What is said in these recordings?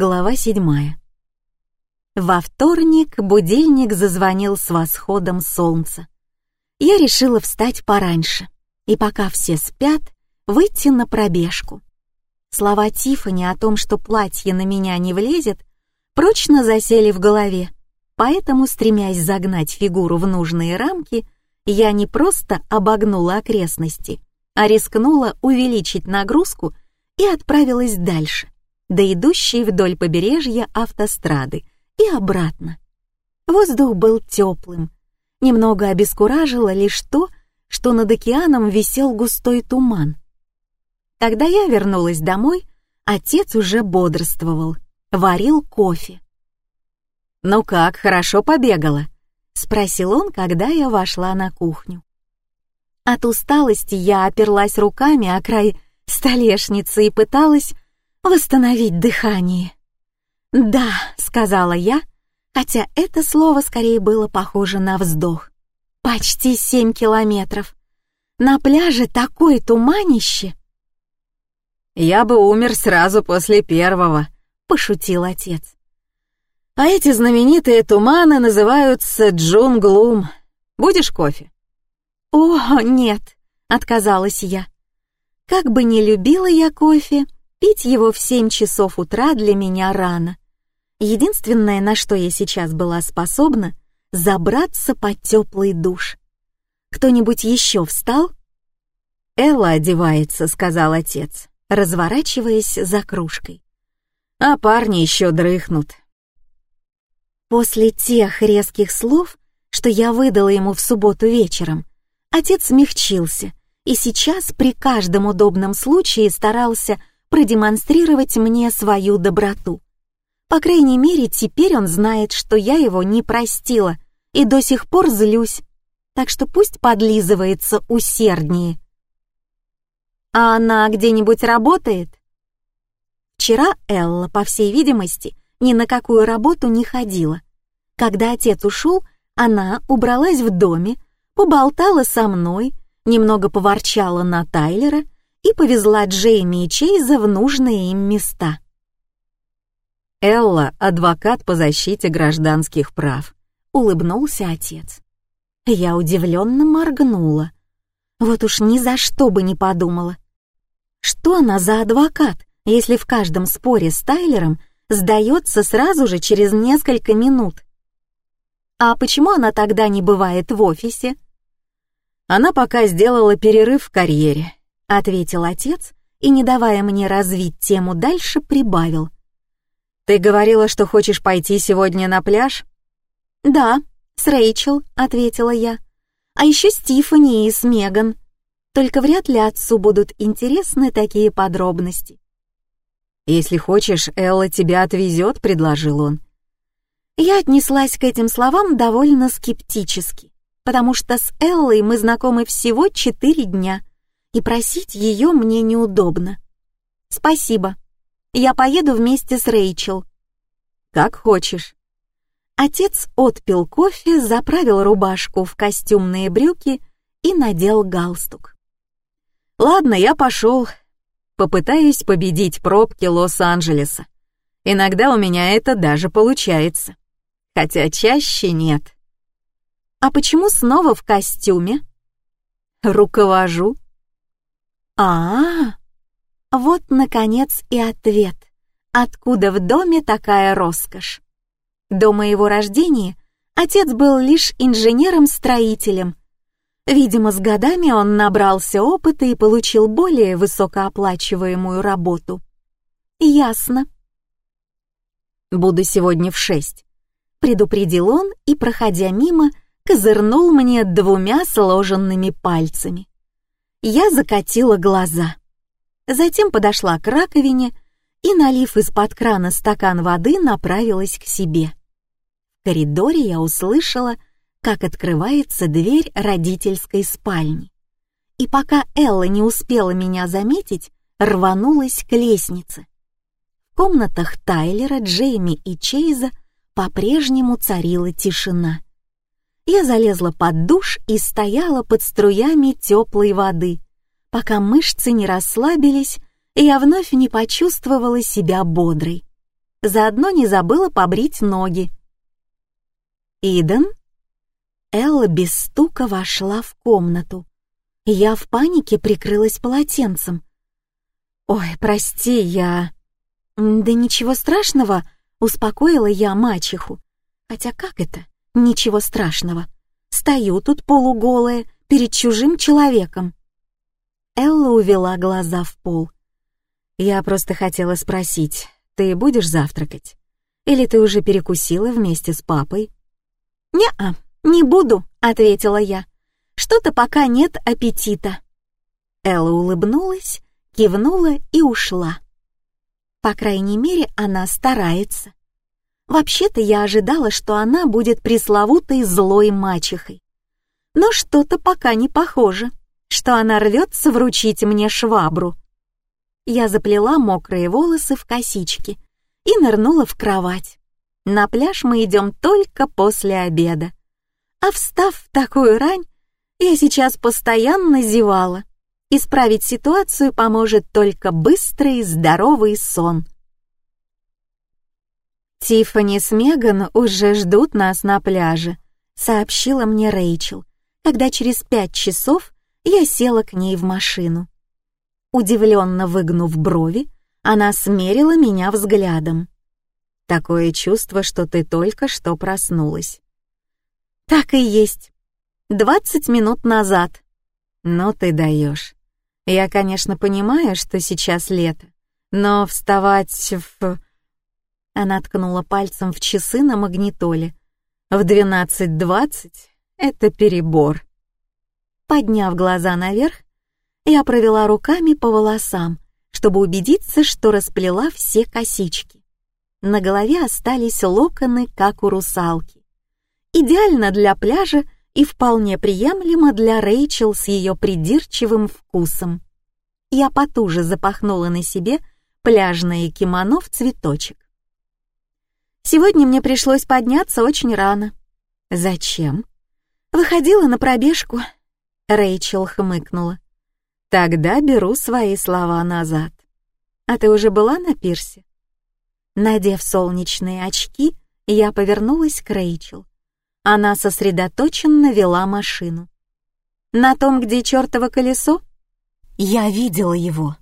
Глава седьмая. Во вторник будильник зазвонил с восходом солнца. Я решила встать пораньше и пока все спят, выйти на пробежку. Слова Тифани о том, что платье на меня не влезет, прочно засели в голове, поэтому, стремясь загнать фигуру в нужные рамки, я не просто обогнула окрестности, а рискнула увеличить нагрузку и отправилась дальше, до идущей вдоль побережья автострады и обратно. Воздух был теплым. Немного обескуражило лишь то, что над океаном висел густой туман. Когда я вернулась домой, отец уже бодрствовал, варил кофе. «Ну как, хорошо побегала?» — спросил он, когда я вошла на кухню. От усталости я оперлась руками о край столешницы и пыталась восстановить дыхание. «Да», — сказала я, хотя это слово скорее было похоже на вздох. «Почти семь километров. На пляже такое туманище!» «Я бы умер сразу после первого», — пошутил отец. «А эти знаменитые туманы называются джунглум. Будешь кофе?» «О, нет», — отказалась я. Как бы не любила я кофе, Пить его в семь часов утра для меня рано. Единственное, на что я сейчас была способна, забраться под теплый душ. Кто-нибудь еще встал? «Элла одевается», — сказал отец, разворачиваясь за кружкой. «А парни еще дрыхнут». После тех резких слов, что я выдала ему в субботу вечером, отец смягчился и сейчас при каждом удобном случае старался продемонстрировать мне свою доброту. По крайней мере, теперь он знает, что я его не простила и до сих пор злюсь, так что пусть подлизывается усерднее. А она где-нибудь работает? Вчера Элла, по всей видимости, ни на какую работу не ходила. Когда отец ушел, она убралась в доме, поболтала со мной, немного поворчала на Тайлера и повезла Джейми и Чейза в нужные им места. «Элла — адвокат по защите гражданских прав», — улыбнулся отец. Я удивленно моргнула. Вот уж ни за что бы не подумала. Что она за адвокат, если в каждом споре с Тайлером сдается сразу же через несколько минут? А почему она тогда не бывает в офисе? Она пока сделала перерыв в карьере — ответил отец и, не давая мне развить тему дальше, прибавил. «Ты говорила, что хочешь пойти сегодня на пляж?» «Да, с Рэйчел», — ответила я. «А еще с Тиффани и с Меган. Только вряд ли отцу будут интересны такие подробности». «Если хочешь, Элла тебя отвезет», — предложил он. Я отнеслась к этим словам довольно скептически, потому что с Эллой мы знакомы всего четыре дня — и просить ее мне неудобно. «Спасибо. Я поеду вместе с Рэйчел». «Как хочешь». Отец отпил кофе, заправил рубашку в костюмные брюки и надел галстук. «Ладно, я пошел. Попытаюсь победить пробки Лос-Анджелеса. Иногда у меня это даже получается. Хотя чаще нет». «А почему снова в костюме?» «Руковожу», а, -а, Вот, наконец, и ответ. Откуда в доме такая роскошь? До моего рождения отец был лишь инженером-строителем. Видимо, с годами он набрался опыта и получил более высокооплачиваемую работу. Ясно. «Буду сегодня в шесть», — предупредил он и, проходя мимо, козырнул мне двумя сложенными пальцами. Я закатила глаза. Затем подошла к раковине и, налив из-под крана стакан воды, направилась к себе. В коридоре я услышала, как открывается дверь родительской спальни. И пока Элла не успела меня заметить, рванулась к лестнице. В комнатах Тайлера, Джейми и Чейза по-прежнему царила тишина. Я залезла под душ и стояла под струями теплой воды, пока мышцы не расслабились, и я вновь не почувствовала себя бодрой. Заодно не забыла побрить ноги. «Иден?» Элла без стука вошла в комнату. Я в панике прикрылась полотенцем. «Ой, прости, я...» «Да ничего страшного», — успокоила я мачеху. «Хотя как это? Ничего страшного. Стою тут полуголая, перед чужим человеком». Элла увела глаза в пол. «Я просто хотела спросить, ты будешь завтракать? Или ты уже перекусила вместе с папой?» «Не-а, не буду», — ответила я. «Что-то пока нет аппетита». Элла улыбнулась, кивнула и ушла. По крайней мере, она старается. Вообще-то я ожидала, что она будет пресловутой злой мачехой. Но что-то пока не похоже, что она рвется вручить мне швабру. Я заплела мокрые волосы в косички и нырнула в кровать. На пляж мы идем только после обеда. А встав в такую рань, я сейчас постоянно зевала. Исправить ситуацию поможет только быстрый здоровый сон. Тиффани с Меган уже ждут нас на пляже, сообщила мне Рэйчел, когда через пять часов я села к ней в машину. Удивленно выгнув брови, она смерила меня взглядом. Такое чувство, что ты только что проснулась. Так и есть. Двадцать минут назад. Но ты даешь. Я, конечно, понимаю, что сейчас лето, но вставать в... Она ткнула пальцем в часы на магнитоле. В двенадцать двадцать — это перебор. Подняв глаза наверх, я провела руками по волосам, чтобы убедиться, что расплела все косички. На голове остались локоны, как у русалки. Идеально для пляжа и вполне приемлемо для Рэйчел с ее придирчивым вкусом. Я потуже запахнула на себе пляжное кимоно в цветочек. Сегодня мне пришлось подняться очень рано. Зачем? Выходила на пробежку. Рэйчел хмыкнула. Тогда беру свои слова назад. А ты уже была на пирсе? Надев солнечные очки, я повернулась к Рэйчел. Она сосредоточенно вела машину. На том, где чертово колесо? Я видела его.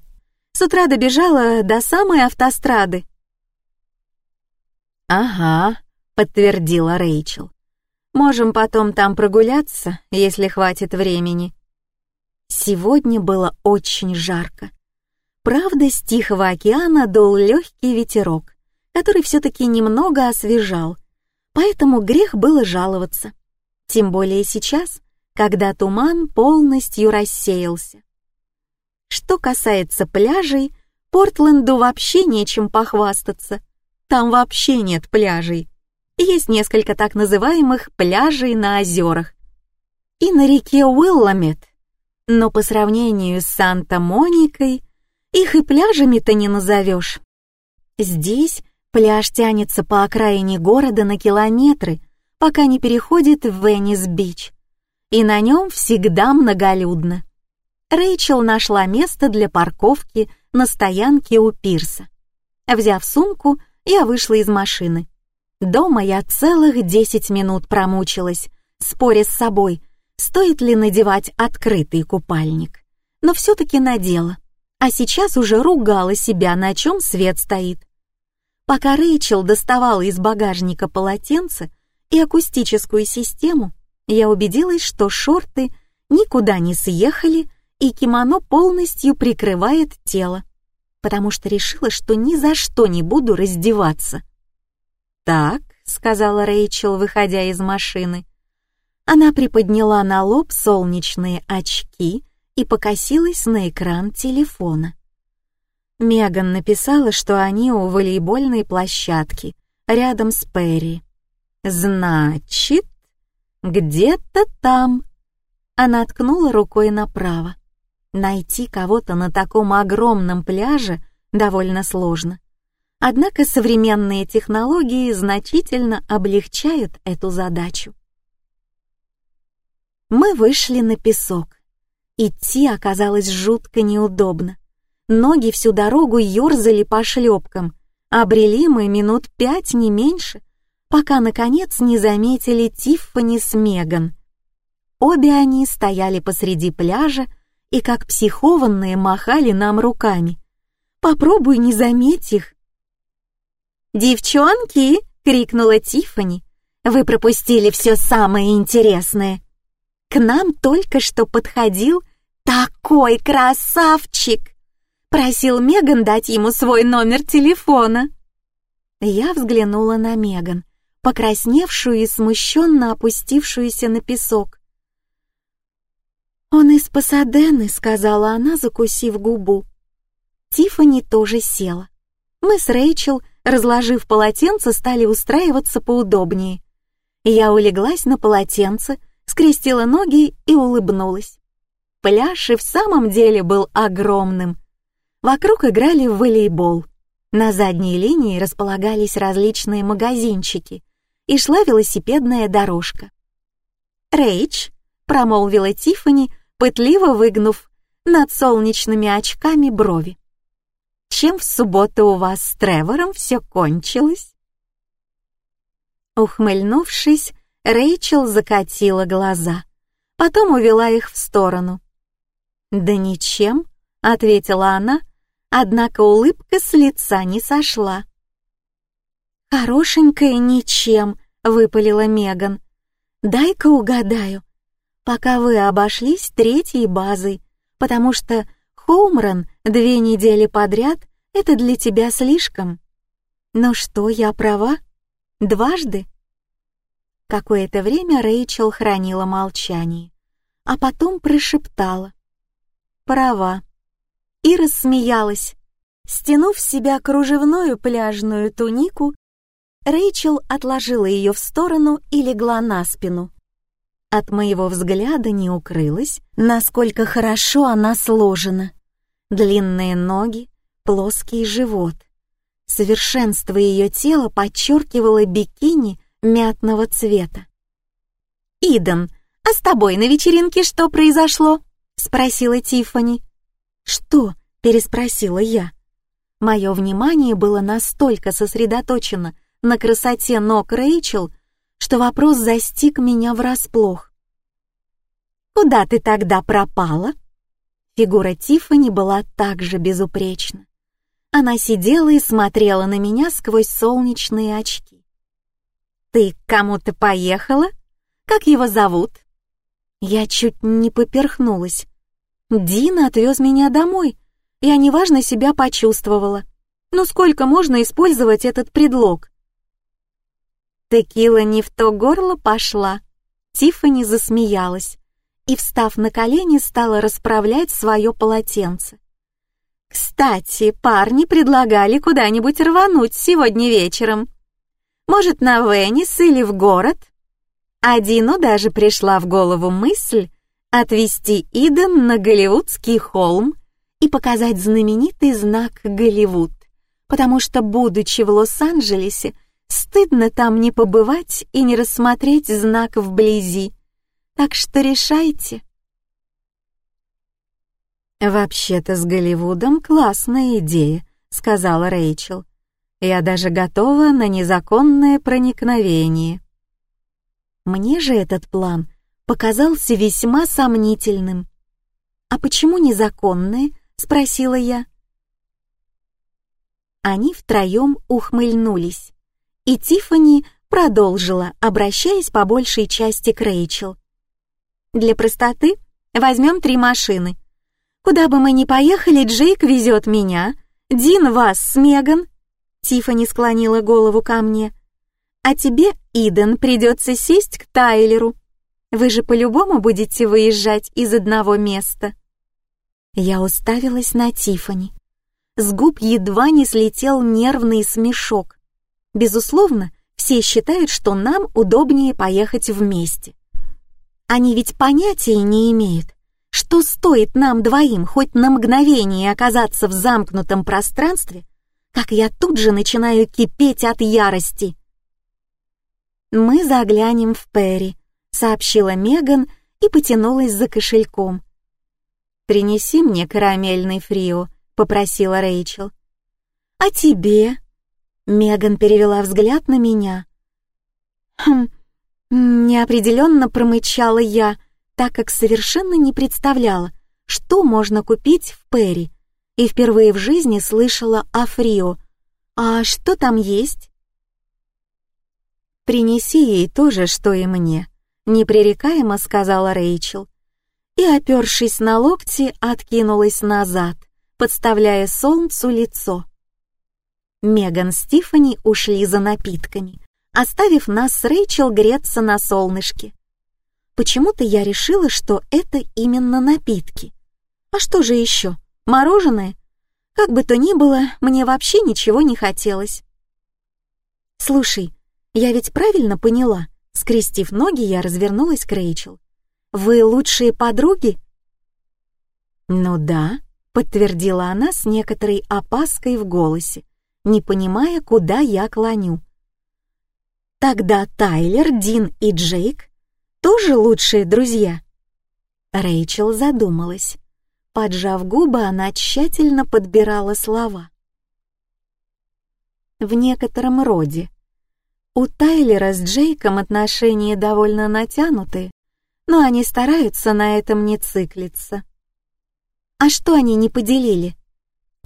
С утра добежала до самой автострады. «Ага», — подтвердила Рэйчел. «Можем потом там прогуляться, если хватит времени». Сегодня было очень жарко. Правда, с Тихого океана дул легкий ветерок, который все-таки немного освежал, поэтому грех было жаловаться. Тем более сейчас, когда туман полностью рассеялся. Что касается пляжей, Портленду вообще нечем похвастаться. Там вообще нет пляжей. Есть несколько так называемых пляжей на озерах. И на реке Уилламет. Но по сравнению с Санта-Моникой, их и пляжами-то не назовешь. Здесь Пляж тянется по окраине города на километры, пока не переходит в Веннис-Бич. И на нем всегда многолюдно. Рэйчел нашла место для парковки на стоянке у пирса. Взяв сумку, я вышла из машины. Дома я целых десять минут промучилась, споря с собой, стоит ли надевать открытый купальник. Но все-таки надела. А сейчас уже ругала себя, на чем свет стоит. Пока Рэйчел доставала из багажника полотенце и акустическую систему, я убедилась, что шорты никуда не съехали и кимоно полностью прикрывает тело, потому что решила, что ни за что не буду раздеваться. «Так», — сказала Рэйчел, выходя из машины. Она приподняла на лоб солнечные очки и покосилась на экран телефона. Меган написала, что они у волейбольной площадки, рядом с Перри. «Значит, где-то там...» Она ткнула рукой направо. Найти кого-то на таком огромном пляже довольно сложно. Однако современные технологии значительно облегчают эту задачу. Мы вышли на песок. Идти оказалось жутко неудобно. Ноги всю дорогу ёрзали по шлепкам, Обрели мы минут пять, не меньше, пока, наконец, не заметили Тиффани с Меган. Обе они стояли посреди пляжа и, как психованные, махали нам руками. Попробуй не заметь их. «Девчонки!» — крикнула Тиффани. «Вы пропустили все самое интересное. К нам только что подходил такой красавчик!» Просил Меган дать ему свой номер телефона. Я взглянула на Меган, покрасневшую и смущенно опустившуюся на песок. «Он из Пасадены», — сказала она, закусив губу. Тиффани тоже села. Мы с Рэйчел, разложив полотенце, стали устраиваться поудобнее. Я улеглась на полотенце, скрестила ноги и улыбнулась. Пляж и в самом деле был огромным. Вокруг играли в волейбол. На задней линии располагались различные магазинчики и шла велосипедная дорожка. «Рэйч», — промолвила Тиффани, пытливо выгнув над солнечными очками брови. «Чем в субботу у вас с Тревором все кончилось?» Ухмыльнувшись, Рэйчел закатила глаза, потом увела их в сторону. «Да ничем», — ответила она, однако улыбка с лица не сошла. «Хорошенькая ничем», — выпалила Меган. «Дай-ка угадаю, пока вы обошлись третьей базой, потому что хоумран две недели подряд — это для тебя слишком. Но что, я права? Дважды?» Какое-то время Рэйчел хранила молчание, а потом прошептала. «Права». И рассмеялась. Стянув с себя кружевную пляжную тунику, Рэйчел отложила ее в сторону и легла на спину. От моего взгляда не укрылось, насколько хорошо она сложена. Длинные ноги, плоский живот. Совершенство ее тела подчеркивало бикини мятного цвета. «Иден, а с тобой на вечеринке что произошло?» — спросила Тиффани. «Что?» — переспросила я. Мое внимание было настолько сосредоточено на красоте ног Рэйчел, что вопрос застиг меня врасплох. «Куда ты тогда пропала?» Фигура Тиффани была также безупречна. Она сидела и смотрела на меня сквозь солнечные очки. «Ты к кому-то поехала? Как его зовут?» Я чуть не поперхнулась. Дина отвез меня домой. Я неважно себя почувствовала. Ну сколько можно использовать этот предлог? Текила не в то горло пошла. Тиффани засмеялась и, встав на колени, стала расправлять свое полотенце. «Кстати, парни предлагали куда-нибудь рвануть сегодня вечером. Может, на Венес или в город?» Адину даже пришла в голову мысль отвезти Иден на Голливудский холм и показать знаменитый знак «Голливуд», потому что, будучи в Лос-Анджелесе, Стыдно там не побывать и не рассмотреть знак вблизи. Так что решайте. «Вообще-то с Голливудом классная идея», — сказала Рэйчел. «Я даже готова на незаконное проникновение». Мне же этот план показался весьма сомнительным. «А почему незаконное?» — спросила я. Они втроем ухмыльнулись. И Тиффани продолжила, обращаясь по большей части к Рэйчел. «Для простоты возьмем три машины. Куда бы мы ни поехали, Джейк везет меня, Дин вас с Меган». Тиффани склонила голову ко мне. «А тебе, Иден, придется сесть к Тайлеру. Вы же по-любому будете выезжать из одного места». Я уставилась на Тиффани. С губ едва не слетел нервный смешок. Безусловно, все считают, что нам удобнее поехать вместе. Они ведь понятия не имеют, что стоит нам двоим хоть на мгновение оказаться в замкнутом пространстве, как я тут же начинаю кипеть от ярости. «Мы заглянем в Перри», — сообщила Меган и потянулась за кошельком. «Принеси мне карамельный фрио», — попросила Рэйчел. «А тебе?» Меган перевела взгляд на меня. Хм, неопределенно промычала я, так как совершенно не представляла, что можно купить в Перри, и впервые в жизни слышала о Фрио. А что там есть? «Принеси ей то же, что и мне», — непререкаемо сказала Рэйчел. И, опершись на локти, откинулась назад, подставляя солнцу лицо. Меган с Тиффани ушли за напитками, оставив нас с Рэйчел греться на солнышке. Почему-то я решила, что это именно напитки. А что же еще? Мороженое? Как бы то ни было, мне вообще ничего не хотелось. «Слушай, я ведь правильно поняла?» Скрестив ноги, я развернулась к Рэйчел. «Вы лучшие подруги?» «Ну да», — подтвердила она с некоторой опаской в голосе, не понимая, куда я клоню. «Тогда Тайлер, Дин и Джейк тоже лучшие друзья?» Рэйчел задумалась. Поджав губы, она тщательно подбирала слова. В некотором роде. У Тайлера с Джейком отношения довольно натянуты, но они стараются на этом не циклиться. А что они не поделили?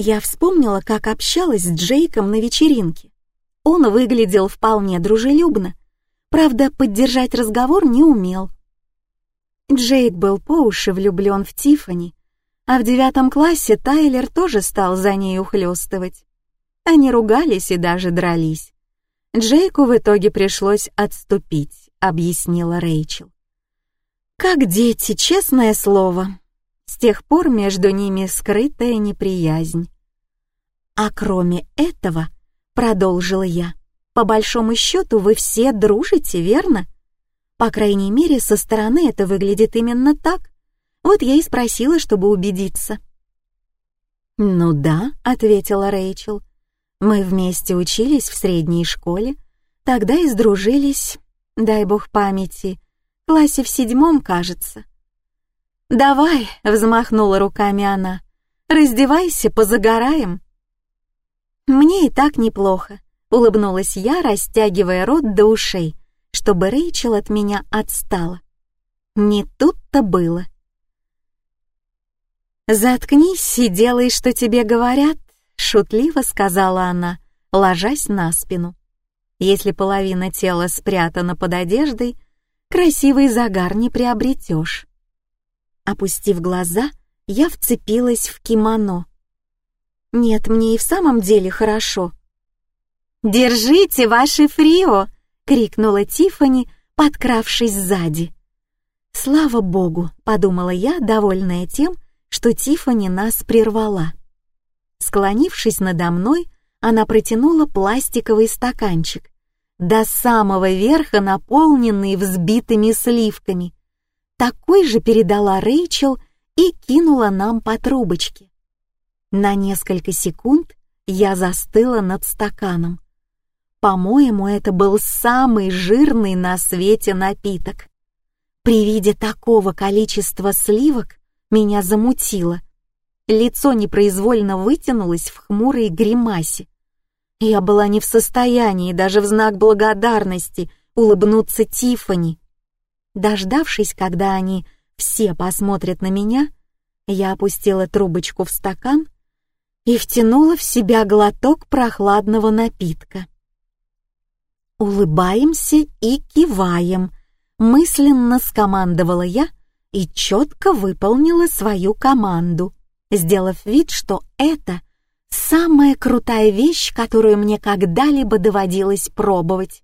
Я вспомнила, как общалась с Джейком на вечеринке. Он выглядел вполне дружелюбно, правда, поддержать разговор не умел. Джейк был по уши влюблен в Тифани а в девятом классе Тайлер тоже стал за ней ухлёстывать. Они ругались и даже дрались. Джейку в итоге пришлось отступить, объяснила Рэйчел. Как дети, честное слово. С тех пор между ними скрытая неприязнь. А кроме этого, продолжила я, по большому счету вы все дружите, верно? По крайней мере, со стороны это выглядит именно так. Вот я и спросила, чтобы убедиться. «Ну да», — ответила Рэйчел. «Мы вместе учились в средней школе, тогда и сдружились, дай бог памяти, в классе в седьмом, кажется». «Давай», — взмахнула руками она, — «раздевайся, позагораем». «Мне и так неплохо», — улыбнулась я, растягивая рот до ушей, чтобы Рэйчел от меня отстала. Не тут-то было. «Заткнись и делай, что тебе говорят», — шутливо сказала она, ложась на спину. «Если половина тела спрятана под одеждой, красивый загар не приобретешь». Опустив глаза, я вцепилась в кимоно. «Нет, мне и в самом деле хорошо». «Держите ваши фрио!» — крикнула Тифани, подкравшись сзади. «Слава богу!» — подумала я, довольная тем, что Тифани нас прервала. Склонившись надо мной, она протянула пластиковый стаканчик, до самого верха наполненный взбитыми сливками. Такой же передала Рэйчел и кинула нам по трубочке. На несколько секунд я застыла над стаканом. По-моему, это был самый жирный на свете напиток. При виде такого количества сливок меня замутило. Лицо непроизвольно вытянулось в хмурой гримасе. Я была не в состоянии даже в знак благодарности улыбнуться Тифани. Дождавшись, когда они все посмотрят на меня, я опустила трубочку в стакан и втянула в себя глоток прохладного напитка. «Улыбаемся и киваем», — мысленно скомандовала я — и четко выполнила свою команду, сделав вид, что это самая крутая вещь, которую мне когда-либо доводилось пробовать.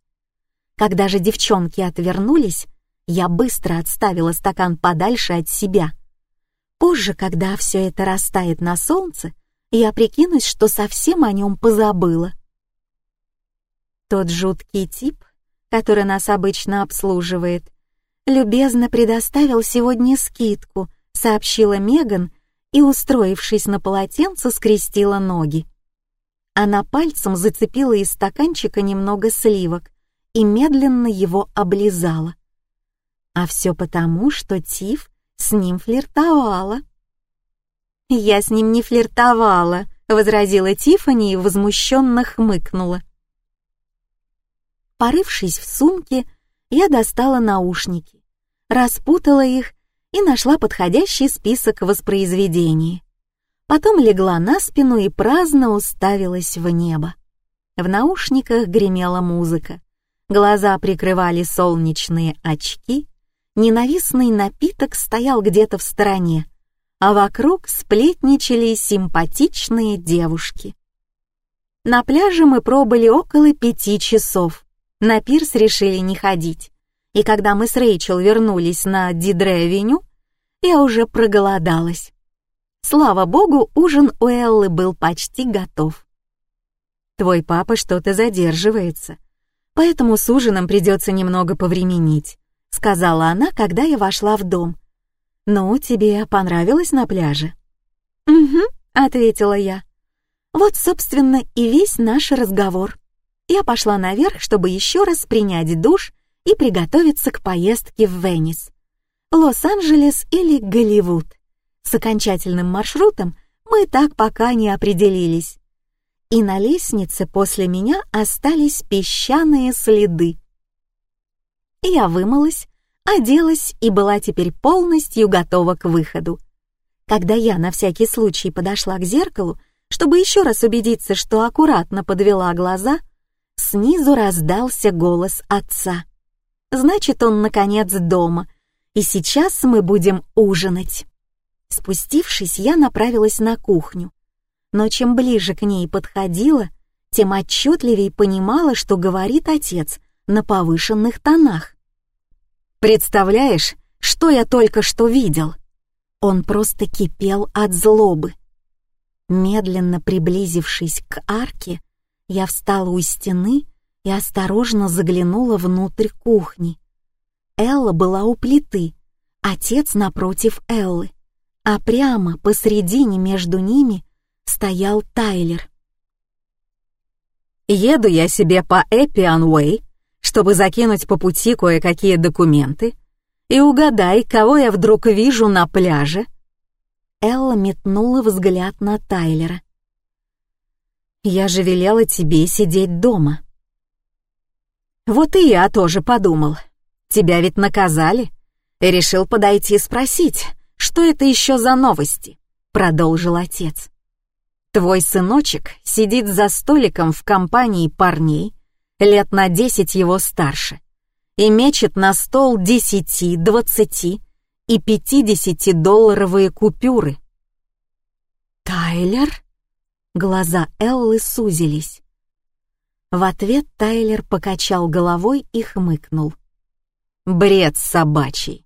Когда же девчонки отвернулись, я быстро отставила стакан подальше от себя. Позже, когда все это растает на солнце, я прикинусь, что совсем о нем позабыла. Тот жуткий тип, который нас обычно обслуживает, любезно предоставил сегодня скидку», — сообщила Меган и, устроившись на полотенце, скрестила ноги. Она пальцем зацепила из стаканчика немного сливок и медленно его облизала. А все потому, что Тиф с ним флиртовала. «Я с ним не флиртовала», — возразила Тиффани и возмущенно хмыкнула. Порывшись в сумке, я достала наушники, распутала их и нашла подходящий список воспроизведений. Потом легла на спину и праздно уставилась в небо. В наушниках гремела музыка. Глаза прикрывали солнечные очки. Ненавистный напиток стоял где-то в стороне, а вокруг сплетничали симпатичные девушки. На пляже мы пробыли около пяти часов. На пирс решили не ходить. И когда мы с Рэйчел вернулись на Дидре-авеню, я уже проголодалась. Слава богу, ужин у Эллы был почти готов. «Твой папа что-то задерживается, поэтому с ужином придется немного повременить», сказала она, когда я вошла в дом. «Ну, тебе понравилось на пляже?» «Угу», — ответила я. Вот, собственно, и весь наш разговор. Я пошла наверх, чтобы еще раз принять душ и приготовиться к поездке в Венес. Лос-Анджелес или Голливуд. С окончательным маршрутом мы так пока не определились. И на лестнице после меня остались песчаные следы. Я вымылась, оделась и была теперь полностью готова к выходу. Когда я на всякий случай подошла к зеркалу, чтобы еще раз убедиться, что аккуратно подвела глаза, снизу раздался голос отца. Значит, он, наконец, дома, и сейчас мы будем ужинать. Спустившись, я направилась на кухню, но чем ближе к ней подходила, тем отчетливее понимала, что говорит отец на повышенных тонах. «Представляешь, что я только что видел?» Он просто кипел от злобы. Медленно приблизившись к арке, я встала у стены и осторожно заглянула внутрь кухни. Элла была у плиты, отец напротив Эллы, а прямо посредине между ними стоял Тайлер. «Еду я себе по Эппиан Уэй, чтобы закинуть по пути кое-какие документы, и угадай, кого я вдруг вижу на пляже», Элла метнула взгляд на Тайлера. «Я же велела тебе сидеть дома». «Вот и я тоже подумал. Тебя ведь наказали?» И решил подойти спросить, что это еще за новости, продолжил отец. Твой сыночек сидит за столиком в компании парней, лет на десять его старше, и мечет на стол десяти, двадцати и 50-долларовые купюры. «Тайлер?» Глаза Эллы сузились. В ответ Тайлер покачал головой и хмыкнул. «Бред собачий!»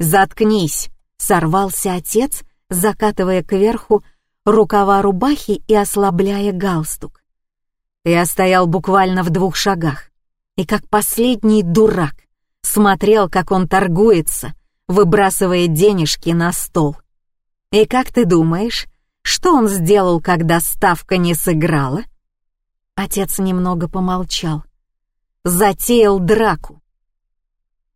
«Заткнись!» — сорвался отец, закатывая кверху рукава рубахи и ослабляя галстук. Я стоял буквально в двух шагах и как последний дурак смотрел, как он торгуется — выбрасывая денежки на стол. И как ты думаешь, что он сделал, когда ставка не сыграла? Отец немного помолчал. Затеял драку.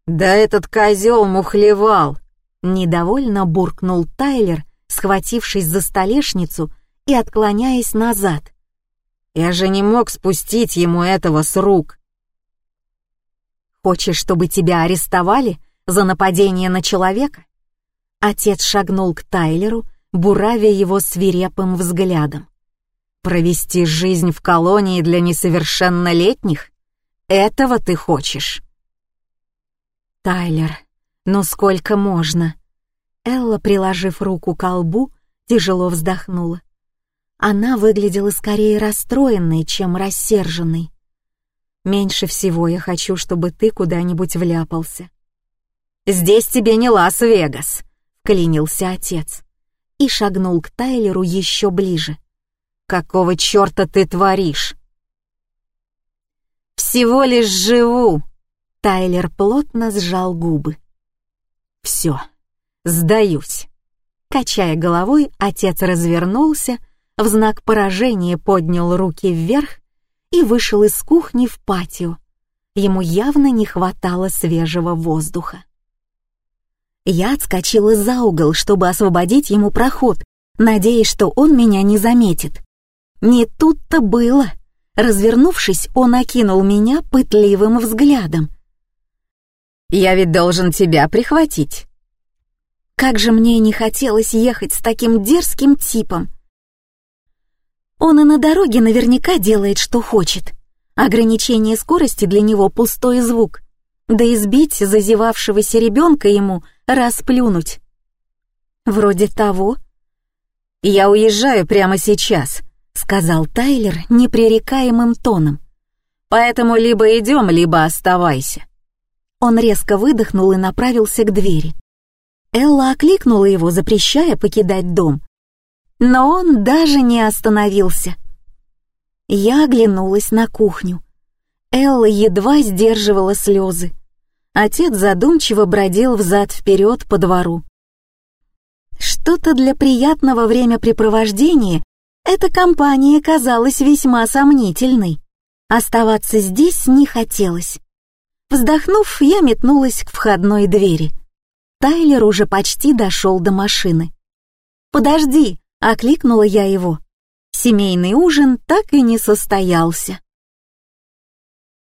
Да этот козел мухлевал. Недовольно буркнул Тайлер, схватившись за столешницу и отклоняясь назад. Я же не мог спустить ему этого с рук. Хочешь, чтобы тебя арестовали? за нападение на человека? Отец шагнул к Тайлеру, буравя его свирепым взглядом. Провести жизнь в колонии для несовершеннолетних? Этого ты хочешь? Тайлер, ну сколько можно? Элла, приложив руку к лбу, тяжело вздохнула. Она выглядела скорее расстроенной, чем рассерженной. Меньше всего я хочу, чтобы ты куда-нибудь вляпался. «Здесь тебе не Лас-Вегас», — клянился отец и шагнул к Тайлеру еще ближе. «Какого черта ты творишь?» «Всего лишь живу», — Тайлер плотно сжал губы. «Все, сдаюсь». Качая головой, отец развернулся, в знак поражения поднял руки вверх и вышел из кухни в патио. Ему явно не хватало свежего воздуха. Я отскочила за угол, чтобы освободить ему проход, надеясь, что он меня не заметит. Не тут-то было. Развернувшись, он окинул меня пытливым взглядом. «Я ведь должен тебя прихватить». Как же мне не хотелось ехать с таким дерзким типом. Он и на дороге наверняка делает, что хочет. Ограничение скорости для него пустой звук. Да избить зазевавшегося ребенка ему расплюнуть. Вроде того. «Я уезжаю прямо сейчас», — сказал Тайлер непререкаемым тоном. «Поэтому либо идем, либо оставайся». Он резко выдохнул и направился к двери. Элла окликнула его, запрещая покидать дом. Но он даже не остановился. Я оглянулась на кухню. Элла едва сдерживала слезы. Отец задумчиво бродил взад-вперед по двору. Что-то для приятного времяпрепровождения эта компания казалась весьма сомнительной. Оставаться здесь не хотелось. Вздохнув, я метнулась к входной двери. Тайлер уже почти дошел до машины. «Подожди!» — окликнула я его. Семейный ужин так и не состоялся.